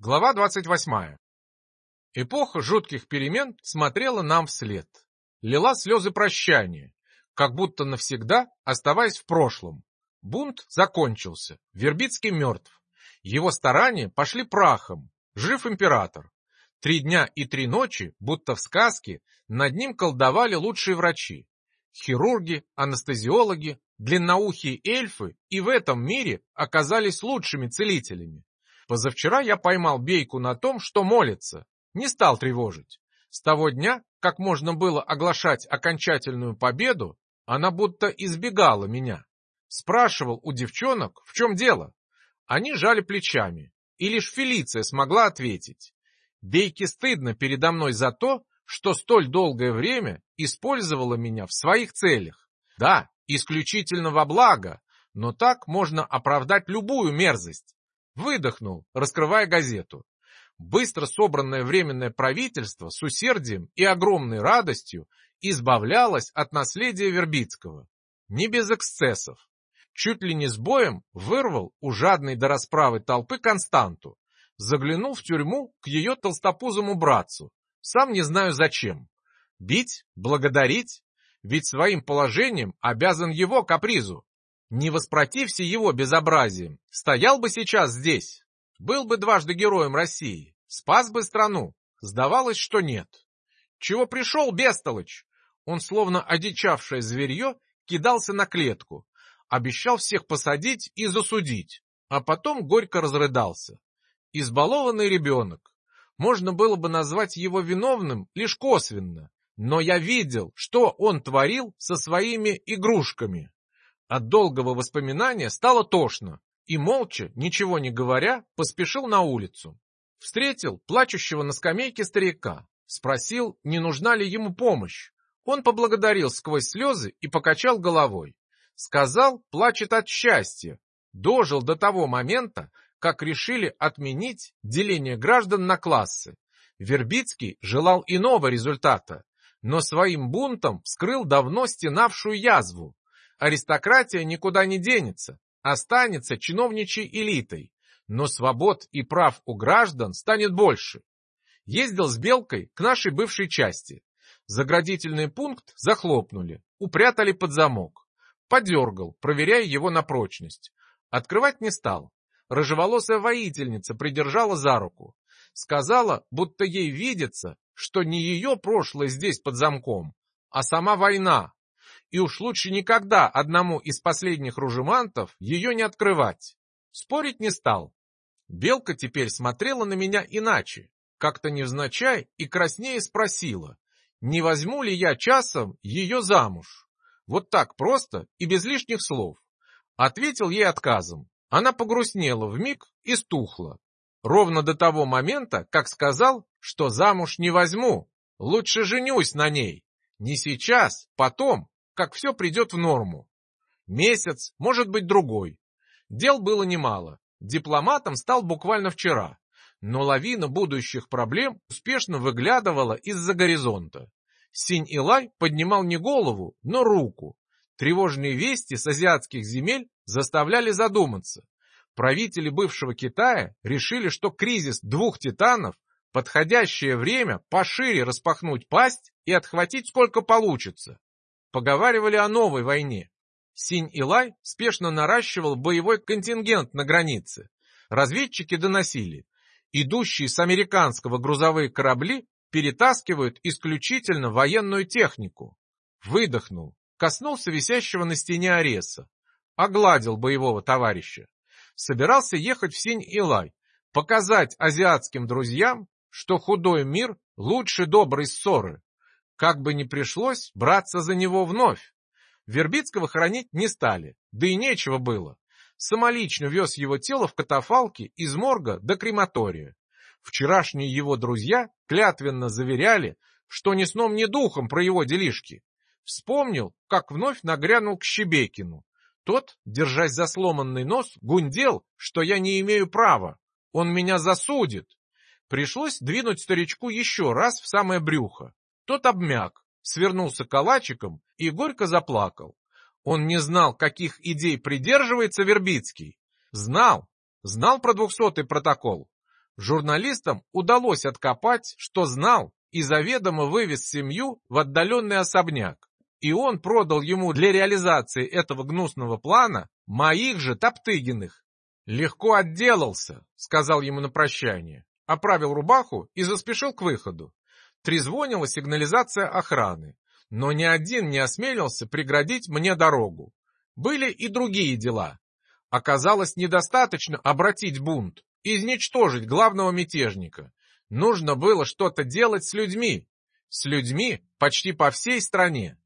Глава 28. Эпоха жутких перемен смотрела нам вслед. Лила слезы прощания, как будто навсегда оставаясь в прошлом. Бунт закончился, Вербицкий мертв. Его старания пошли прахом, жив император. Три дня и три ночи, будто в сказке, над ним колдовали лучшие врачи. Хирурги, анестезиологи, длинноухие эльфы и в этом мире оказались лучшими целителями. Позавчера я поймал Бейку на том, что молится. Не стал тревожить. С того дня, как можно было оглашать окончательную победу, она будто избегала меня. Спрашивал у девчонок, в чем дело. Они жали плечами, и лишь Фелиция смогла ответить. Бейке стыдно передо мной за то, что столь долгое время использовала меня в своих целях. Да, исключительно во благо, но так можно оправдать любую мерзость. Выдохнул, раскрывая газету. Быстро собранное временное правительство с усердием и огромной радостью избавлялось от наследия Вербицкого. Не без эксцессов. Чуть ли не с боем вырвал у жадной до расправы толпы Константу. Заглянул в тюрьму к ее толстопузому братцу. Сам не знаю зачем. Бить? Благодарить? Ведь своим положением обязан его капризу. Не воспротився его безобразием, стоял бы сейчас здесь. Был бы дважды героем России, спас бы страну. Сдавалось, что нет. Чего пришел, бестолочь? Он, словно одичавшее зверье, кидался на клетку. Обещал всех посадить и засудить, а потом горько разрыдался. Избалованный ребенок. Можно было бы назвать его виновным лишь косвенно, но я видел, что он творил со своими игрушками. От долгого воспоминания стало тошно, и молча, ничего не говоря, поспешил на улицу. Встретил плачущего на скамейке старика, спросил, не нужна ли ему помощь. Он поблагодарил сквозь слезы и покачал головой. Сказал, плачет от счастья. Дожил до того момента, как решили отменить деление граждан на классы. Вербицкий желал иного результата, но своим бунтом вскрыл давно стенавшую язву. Аристократия никуда не денется, останется чиновничьей элитой, но свобод и прав у граждан станет больше. Ездил с Белкой к нашей бывшей части. Заградительный пункт захлопнули, упрятали под замок. Подергал, проверяя его на прочность. Открывать не стал. Рыжеволосая воительница придержала за руку. Сказала, будто ей видится, что не ее прошлое здесь под замком, а сама война, и уж лучше никогда одному из последних ружемантов ее не открывать. Спорить не стал. Белка теперь смотрела на меня иначе, как-то невзначай и краснее спросила, не возьму ли я часом ее замуж. Вот так просто и без лишних слов. Ответил ей отказом. Она погрустнела вмиг и стухла. Ровно до того момента, как сказал, что замуж не возьму, лучше женюсь на ней. Не сейчас, потом, как все придет в норму. Месяц, может быть, другой. Дел было немало. Дипломатом стал буквально вчера. Но лавина будущих проблем успешно выглядывала из-за горизонта. Синь-Илай поднимал не голову, но руку. Тревожные вести с азиатских земель заставляли задуматься. Правители бывшего Китая решили, что кризис двух титанов – подходящее время пошире распахнуть пасть и отхватить сколько получится. Поговаривали о новой войне. Синь-Илай спешно наращивал боевой контингент на границе. Разведчики доносили. Идущие с американского грузовые корабли перетаскивают исключительно военную технику. Выдохнул, коснулся висящего на стене Ареса, огладил боевого товарища. Собирался ехать в Синь-Илай, показать азиатским друзьям, что худой мир лучше доброй ссоры. Как бы ни пришлось браться за него вновь. Вербицкого хоронить не стали, да и нечего было. Самолично вез его тело в катафалке из морга до крематория. Вчерашние его друзья клятвенно заверяли, что ни сном, ни духом про его делишки. Вспомнил, как вновь нагрянул к Щебекину. Тот, держась за сломанный нос, гундел, что я не имею права. Он меня засудит. Пришлось двинуть старичку еще раз в самое брюхо. Тот обмяк, свернулся калачиком и горько заплакал. Он не знал, каких идей придерживается Вербицкий. Знал, знал про двухсотый протокол. Журналистам удалось откопать, что знал и заведомо вывез семью в отдаленный особняк. И он продал ему для реализации этого гнусного плана моих же Топтыгиных. «Легко отделался», — сказал ему на прощание, оправил рубаху и заспешил к выходу. Трезвонила сигнализация охраны, но ни один не осмелился преградить мне дорогу. Были и другие дела. Оказалось недостаточно обратить бунт, изничтожить главного мятежника. Нужно было что-то делать с людьми. С людьми почти по всей стране.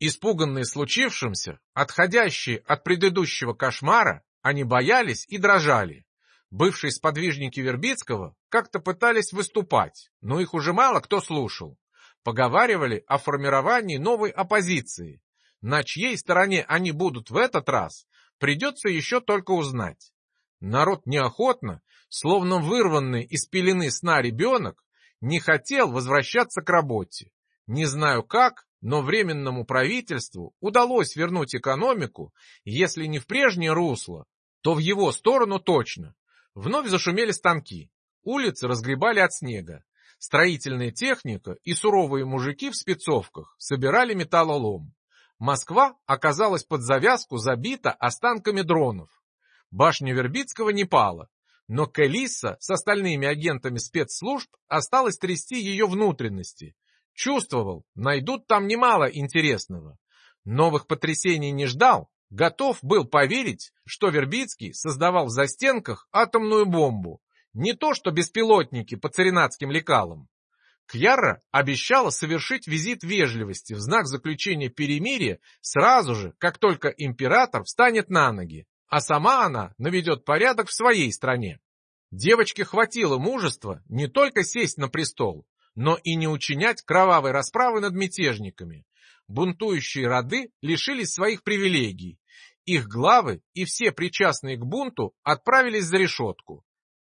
Испуганные случившимся, отходящие от предыдущего кошмара, они боялись и дрожали. Бывшие сподвижники Вербицкого как-то пытались выступать, но их уже мало кто слушал. Поговаривали о формировании новой оппозиции. На чьей стороне они будут в этот раз, придется еще только узнать. Народ неохотно, словно вырванный из пелены сна ребенок, не хотел возвращаться к работе. Не знаю как, но Временному правительству удалось вернуть экономику, если не в прежнее русло, то в его сторону точно. Вновь зашумели станки, улицы разгребали от снега. Строительная техника и суровые мужики в спецовках собирали металлолом. Москва оказалась под завязку забита останками дронов. Башня Вербицкого не пала, но Келиса с остальными агентами спецслужб осталась трясти ее внутренности. Чувствовал, найдут там немало интересного. Новых потрясений не ждал, готов был поверить, что Вербицкий создавал в застенках атомную бомбу. Не то что беспилотники по царинатским лекалам. Кьяра обещала совершить визит вежливости в знак заключения перемирия сразу же, как только император встанет на ноги а сама она наведет порядок в своей стране. Девочке хватило мужества не только сесть на престол, но и не учинять кровавой расправы над мятежниками. Бунтующие роды лишились своих привилегий. Их главы и все причастные к бунту отправились за решетку.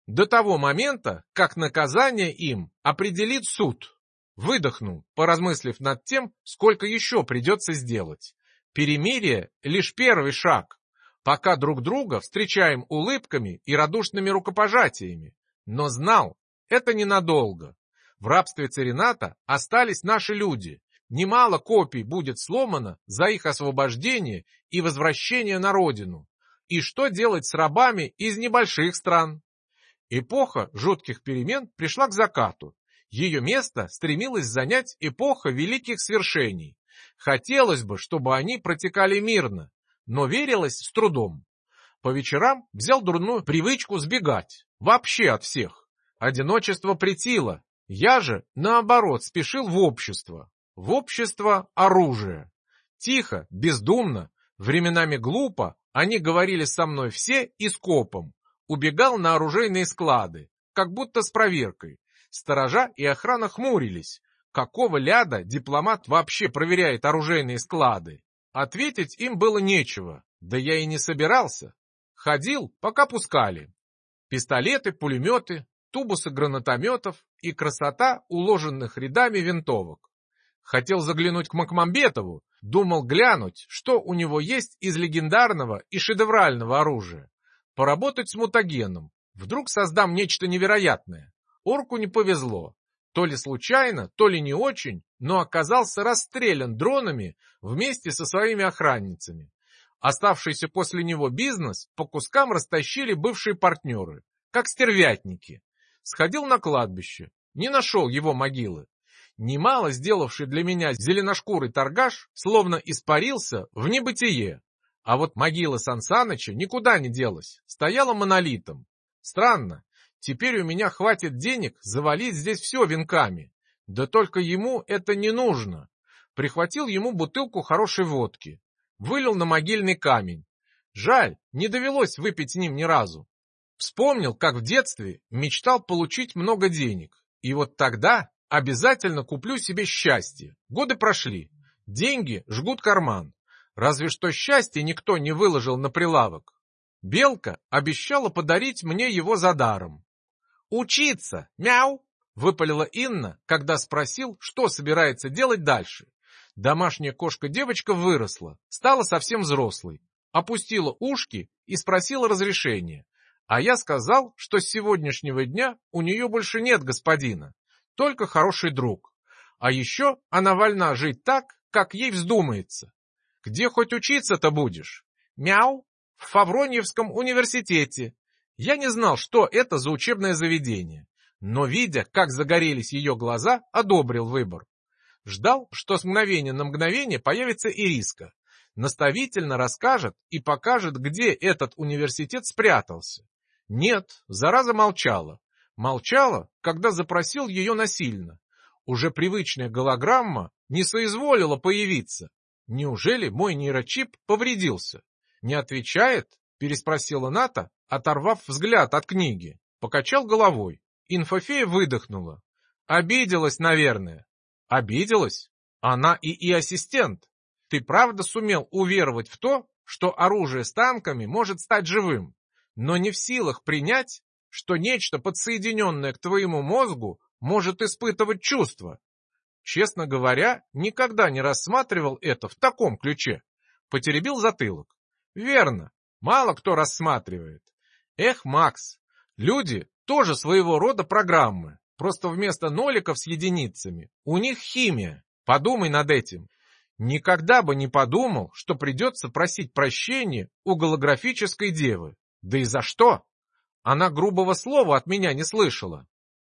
До того момента, как наказание им определит суд. Выдохнул, поразмыслив над тем, сколько еще придется сделать. Перемирие — лишь первый шаг, пока друг друга встречаем улыбками и радушными рукопожатиями. Но знал, это ненадолго. В рабстве Церината остались наши люди. Немало копий будет сломано за их освобождение и возвращение на родину. И что делать с рабами из небольших стран? Эпоха жутких перемен пришла к закату. Ее место стремилась занять эпоха великих свершений. Хотелось бы, чтобы они протекали мирно, но верилось с трудом. По вечерам взял дурную привычку сбегать, вообще от всех. Одиночество притило, я же, наоборот, спешил в общество. В общество оружия. Тихо, бездумно, временами глупо, они говорили со мной все и скопом. Убегал на оружейные склады, как будто с проверкой. Сторожа и охрана хмурились. Какого ляда дипломат вообще проверяет оружейные склады? Ответить им было нечего, да я и не собирался. Ходил, пока пускали. Пистолеты, пулеметы, тубусы гранатометов и красота уложенных рядами винтовок. Хотел заглянуть к Макмамбетову, думал глянуть, что у него есть из легендарного и шедеврального оружия. Поработать с мутагеном. Вдруг создам нечто невероятное. Орку не повезло. То ли случайно, то ли не очень, но оказался расстрелян дронами вместе со своими охранницами. Оставшийся после него бизнес по кускам растащили бывшие партнеры, как стервятники. Сходил на кладбище, не нашел его могилы. Немало сделавший для меня зеленошкурый торгаш словно испарился в небытие. А вот могила Сансаныча никуда не делась, стояла монолитом. Странно, теперь у меня хватит денег завалить здесь все венками. Да только ему это не нужно. Прихватил ему бутылку хорошей водки. Вылил на могильный камень. Жаль, не довелось выпить с ним ни разу. Вспомнил, как в детстве мечтал получить много денег. И вот тогда обязательно куплю себе счастье. Годы прошли. Деньги жгут карман. Разве что счастье никто не выложил на прилавок. Белка обещала подарить мне его за даром. «Учиться! Мяу!» Выпалила Инна, когда спросил, что собирается делать дальше. Домашняя кошка-девочка выросла, стала совсем взрослой, опустила ушки и спросила разрешения. А я сказал, что с сегодняшнего дня у нее больше нет господина, только хороший друг. А еще она вольна жить так, как ей вздумается. Где хоть учиться-то будешь? Мяу, в Фавроньевском университете. Я не знал, что это за учебное заведение, но, видя, как загорелись ее глаза, одобрил выбор. Ждал, что с мгновения на мгновение появится Ириска, наставительно расскажет и покажет, где этот университет спрятался. Нет, зараза молчала. Молчала, когда запросил ее насильно. Уже привычная голограмма не соизволила появиться. Неужели мой нейрочип повредился? Не отвечает? Переспросила Ната, оторвав взгляд от книги. Покачал головой. Инфофея выдохнула. Обиделась, наверное. Обиделась? Она и и ассистент. Ты правда сумел уверовать в то, что оружие с танками может стать живым, но не в силах принять, что нечто подсоединенное к твоему мозгу может испытывать чувства? Честно говоря, никогда не рассматривал это в таком ключе. Потеребил затылок. Верно, мало кто рассматривает. Эх, Макс, люди тоже своего рода программы. Просто вместо ноликов с единицами у них химия. Подумай над этим. Никогда бы не подумал, что придется просить прощения у голографической девы. Да и за что? Она грубого слова от меня не слышала.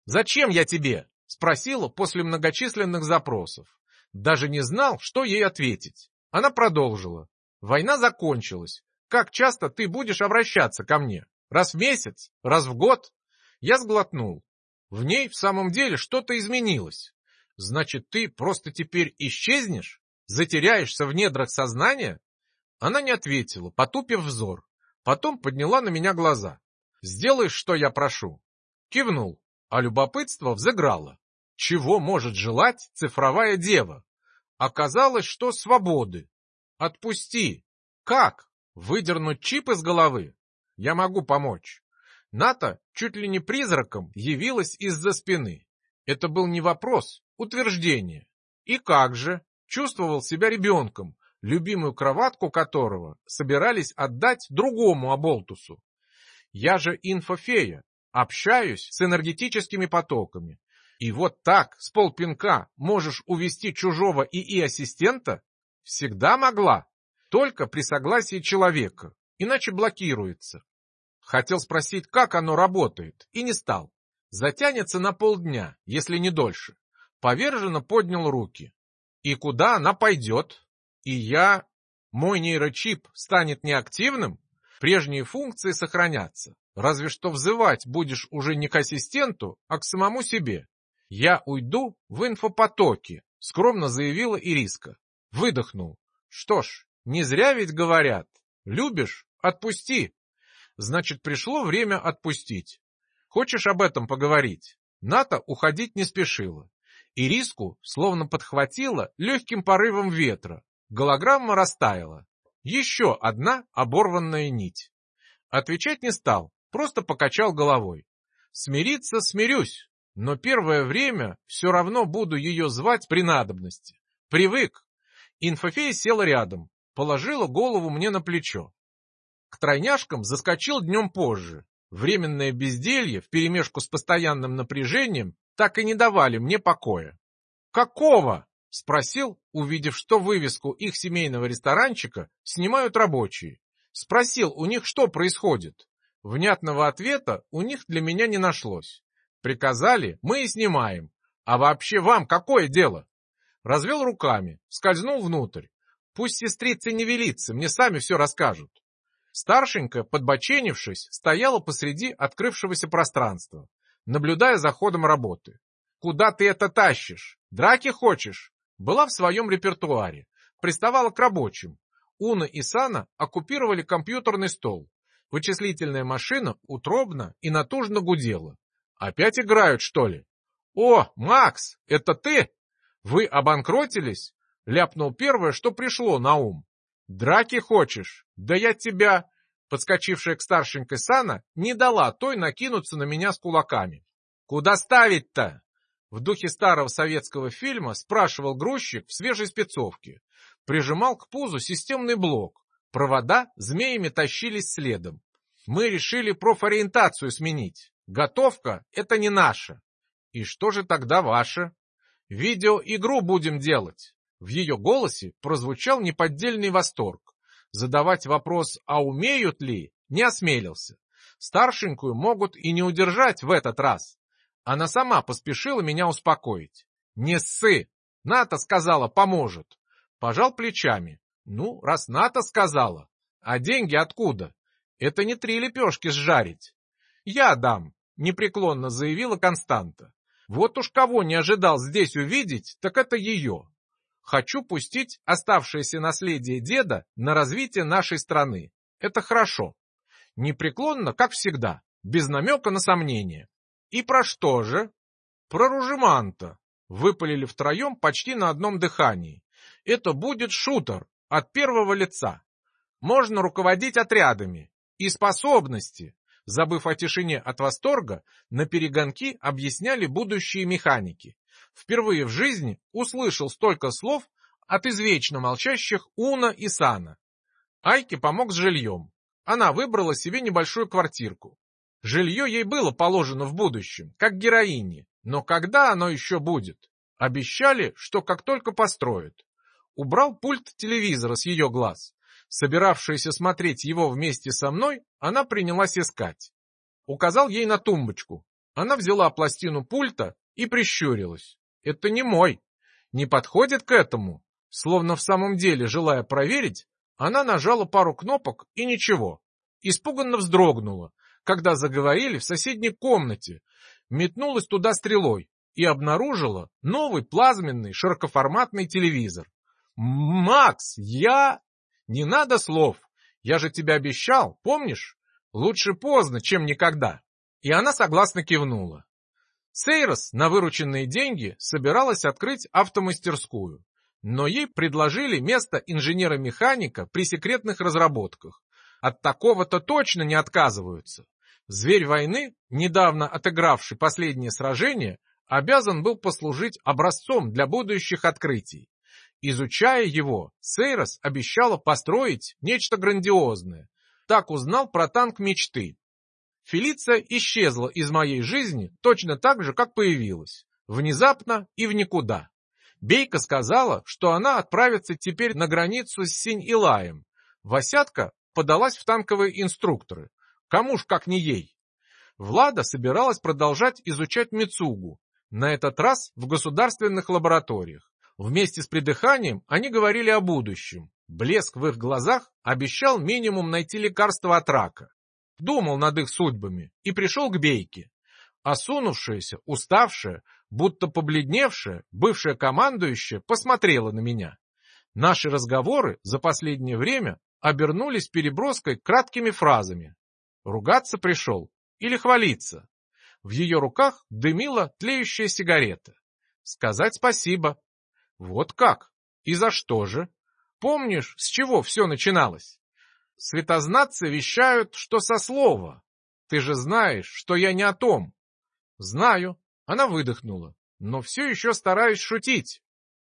«Зачем я тебе?» — спросила после многочисленных запросов. Даже не знал, что ей ответить. Она продолжила. «Война закончилась. Как часто ты будешь обращаться ко мне? Раз в месяц? Раз в год?» Я сглотнул. В ней в самом деле что-то изменилось. Значит, ты просто теперь исчезнешь? Затеряешься в недрах сознания? Она не ответила, потупив взор. Потом подняла на меня глаза. «Сделаешь, что я прошу?» Кивнул, а любопытство взыграло. Чего может желать цифровая дева? Оказалось, что свободы. Отпусти. Как? Выдернуть чип из головы? Я могу помочь. Ната чуть ли не призраком явилась из-за спины. Это был не вопрос, утверждение. И как же? Чувствовал себя ребенком, любимую кроватку которого собирались отдать другому оболтусу. Я же инфофея, общаюсь с энергетическими потоками. И вот так, с полпинка, можешь увести чужого ИИ-ассистента? Всегда могла, только при согласии человека, иначе блокируется. Хотел спросить, как оно работает, и не стал. Затянется на полдня, если не дольше. Поверженно поднял руки. И куда она пойдет? И я... Мой нейрочип станет неактивным? Прежние функции сохранятся. Разве что взывать будешь уже не к ассистенту, а к самому себе. Я уйду в инфопотоки, скромно заявила Ириска. Выдохнул. Что ж, не зря ведь говорят. Любишь? Отпусти. Значит, пришло время отпустить. Хочешь об этом поговорить? Ната уходить не спешила. И риску словно подхватила легким порывом ветра. Голограмма растаяла. Еще одна оборванная нить. Отвечать не стал, просто покачал головой. Смириться смирюсь, но первое время все равно буду ее звать при надобности. Привык. Инфофея села рядом, положила голову мне на плечо. К тройняшкам заскочил днем позже. Временное безделье вперемешку с постоянным напряжением так и не давали мне покоя. «Какого?» — спросил, увидев, что вывеску их семейного ресторанчика снимают рабочие. Спросил у них, что происходит. Внятного ответа у них для меня не нашлось. Приказали, мы и снимаем. А вообще вам какое дело? Развел руками, скользнул внутрь. Пусть сестрицы не велится, мне сами все расскажут. Старшенькая, подбоченившись, стояла посреди открывшегося пространства, наблюдая за ходом работы. «Куда ты это тащишь? Драки хочешь?» Была в своем репертуаре, приставала к рабочим. Уна и Сана оккупировали компьютерный стол. Вычислительная машина утробно и натужно гудела. «Опять играют, что ли?» «О, Макс, это ты? Вы обанкротились?» Ляпнул первое, что пришло на ум. «Драки хочешь? Да я тебя...» Подскочившая к старшенькой Сана не дала той накинуться на меня с кулаками. «Куда ставить-то?» В духе старого советского фильма спрашивал грузчик в свежей спецовке. Прижимал к пузу системный блок. Провода змеями тащились следом. Мы решили профориентацию сменить. Готовка — это не наша. И что же тогда ваше? Видеоигру будем делать. В ее голосе прозвучал неподдельный восторг. Задавать вопрос «а умеют ли?» не осмелился. Старшенькую могут и не удержать в этот раз. Она сама поспешила меня успокоить. «Не ссы! Ната сказала, поможет!» Пожал плечами. «Ну, раз Ната сказала. А деньги откуда? Это не три лепешки сжарить». «Я дам», — непреклонно заявила Константа. «Вот уж кого не ожидал здесь увидеть, так это ее. Хочу пустить оставшееся наследие деда на развитие нашей страны. Это хорошо. Непреклонно, как всегда, без намека на сомнение. И про что же? Про Ружеманта. Выпалили втроем почти на одном дыхании. Это будет шутер от первого лица. Можно руководить отрядами. И способности. Забыв о тишине от восторга, на перегонки объясняли будущие механики. Впервые в жизни услышал столько слов от извечно молчащих Уна и Сана. Айке помог с жильем. Она выбрала себе небольшую квартирку. Жилье ей было положено в будущем, как героине, но когда оно еще будет? Обещали, что как только построят. Убрал пульт телевизора с ее глаз. Собиравшаяся смотреть его вместе со мной, она принялась искать. Указал ей на тумбочку. Она взяла пластину пульта и прищурилась. Это не мой. Не подходит к этому. Словно в самом деле, желая проверить, она нажала пару кнопок и ничего. Испуганно вздрогнула, когда заговорили в соседней комнате, метнулась туда стрелой и обнаружила новый плазменный широкоформатный телевизор. «Макс, я...» «Не надо слов. Я же тебе обещал, помнишь? Лучше поздно, чем никогда». И она согласно кивнула. Сейрос на вырученные деньги собиралась открыть автомастерскую, но ей предложили место инженера-механика при секретных разработках. От такого-то точно не отказываются. Зверь войны, недавно отыгравший последнее сражение, обязан был послужить образцом для будущих открытий. Изучая его, Сейрос обещала построить нечто грандиозное. Так узнал про танк мечты, Фелиция исчезла из моей жизни точно так же, как появилась. Внезапно и в никуда. Бейка сказала, что она отправится теперь на границу с Синь-Илаем. Васятка подалась в танковые инструкторы. Кому ж как не ей. Влада собиралась продолжать изучать Мицугу, на этот раз в государственных лабораториях. Вместе с придыханием они говорили о будущем. Блеск в их глазах обещал минимум найти лекарство от рака думал над их судьбами и пришел к Бейке. Осунувшаяся, уставшая, будто побледневшая, бывшая командующая посмотрела на меня. Наши разговоры за последнее время обернулись переброской краткими фразами. Ругаться пришел или хвалиться. В ее руках дымила тлеющая сигарета. Сказать спасибо. Вот как? И за что же? Помнишь, с чего все начиналось? Светознатцы вещают, что со слова. Ты же знаешь, что я не о том. Знаю. Она выдохнула. Но все еще стараюсь шутить.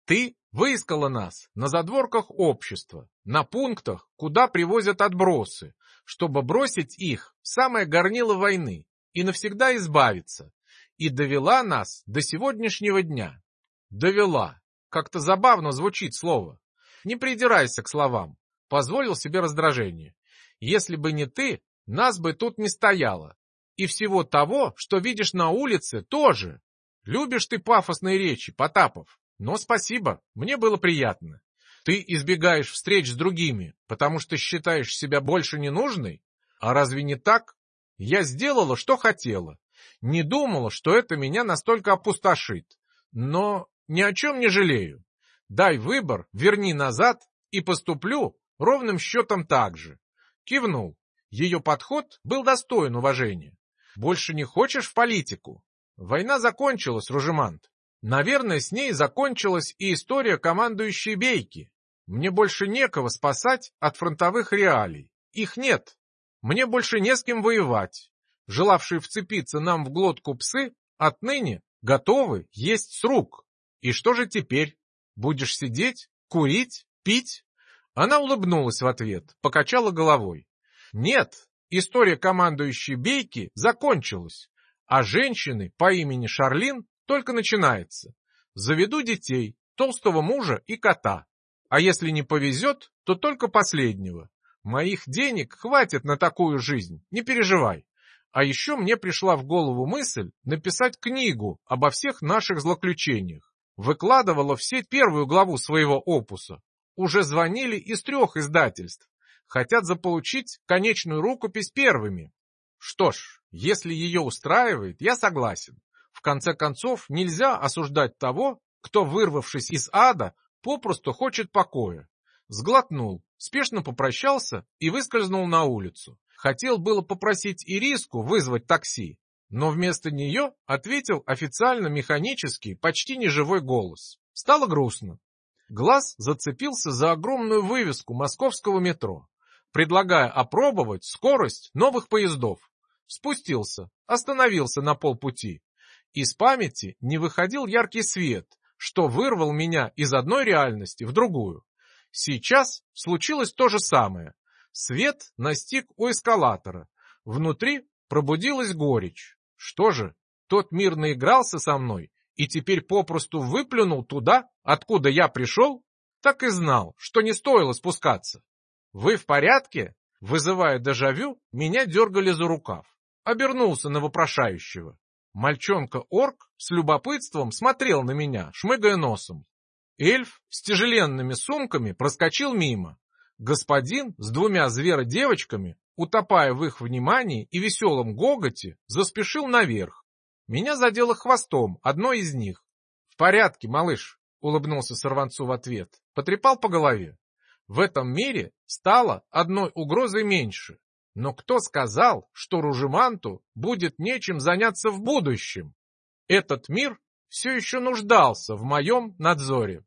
Ты выискала нас на задворках общества, на пунктах, куда привозят отбросы, чтобы бросить их в самое горнило войны и навсегда избавиться. И довела нас до сегодняшнего дня. Довела. Как-то забавно звучит слово. Не придирайся к словам позволил себе раздражение. Если бы не ты, нас бы тут не стояло. И всего того, что видишь на улице, тоже. Любишь ты пафосные речи, Потапов. Но спасибо, мне было приятно. Ты избегаешь встреч с другими, потому что считаешь себя больше ненужной? А разве не так? Я сделала, что хотела. Не думала, что это меня настолько опустошит. Но ни о чем не жалею. Дай выбор, верни назад и поступлю, Ровным счетом так же. Кивнул. Ее подход был достоин уважения. Больше не хочешь в политику? Война закончилась, Ружемант. Наверное, с ней закончилась и история командующей Бейки. Мне больше некого спасать от фронтовых реалий. Их нет. Мне больше не с кем воевать. Желавшие вцепиться нам в глотку псы отныне готовы есть с рук. И что же теперь? Будешь сидеть, курить, пить? Она улыбнулась в ответ, покачала головой. Нет, История командующей Бейки закончилась, а женщины по имени Шарлин только начинается. Заведу детей, толстого мужа и кота. А если не повезет, то только последнего. Моих денег хватит на такую жизнь, не переживай. А еще мне пришла в голову мысль написать книгу обо всех наших злоключениях. Выкладывала в сеть первую главу своего опуса. Уже звонили из трех издательств. Хотят заполучить конечную рукопись первыми. Что ж, если ее устраивает, я согласен. В конце концов, нельзя осуждать того, кто, вырвавшись из ада, попросту хочет покоя. Сглотнул, спешно попрощался и выскользнул на улицу. Хотел было попросить Ириску вызвать такси, но вместо нее ответил официально механический, почти неживой голос. Стало грустно. Глаз зацепился за огромную вывеску московского метро, предлагая опробовать скорость новых поездов. Спустился, остановился на полпути. Из памяти не выходил яркий свет, что вырвал меня из одной реальности в другую. Сейчас случилось то же самое. Свет настиг у эскалатора. Внутри пробудилась горечь. Что же, тот мир наигрался со мной и теперь попросту выплюнул туда, откуда я пришел? Так и знал, что не стоило спускаться. «Вы в порядке?» Вызывая дежавю, меня дергали за рукав. Обернулся на вопрошающего. Мальчонка-орк с любопытством смотрел на меня, шмыгая носом. Эльф с тяжеленными сумками проскочил мимо. Господин с двумя зверодевочками, утопая в их внимании и веселом гоготе, заспешил наверх. Меня задело хвостом одной из них. — В порядке, малыш, — улыбнулся сорванцу в ответ, потрепал по голове. В этом мире стало одной угрозой меньше. Но кто сказал, что Ружеманту будет нечем заняться в будущем? Этот мир все еще нуждался в моем надзоре.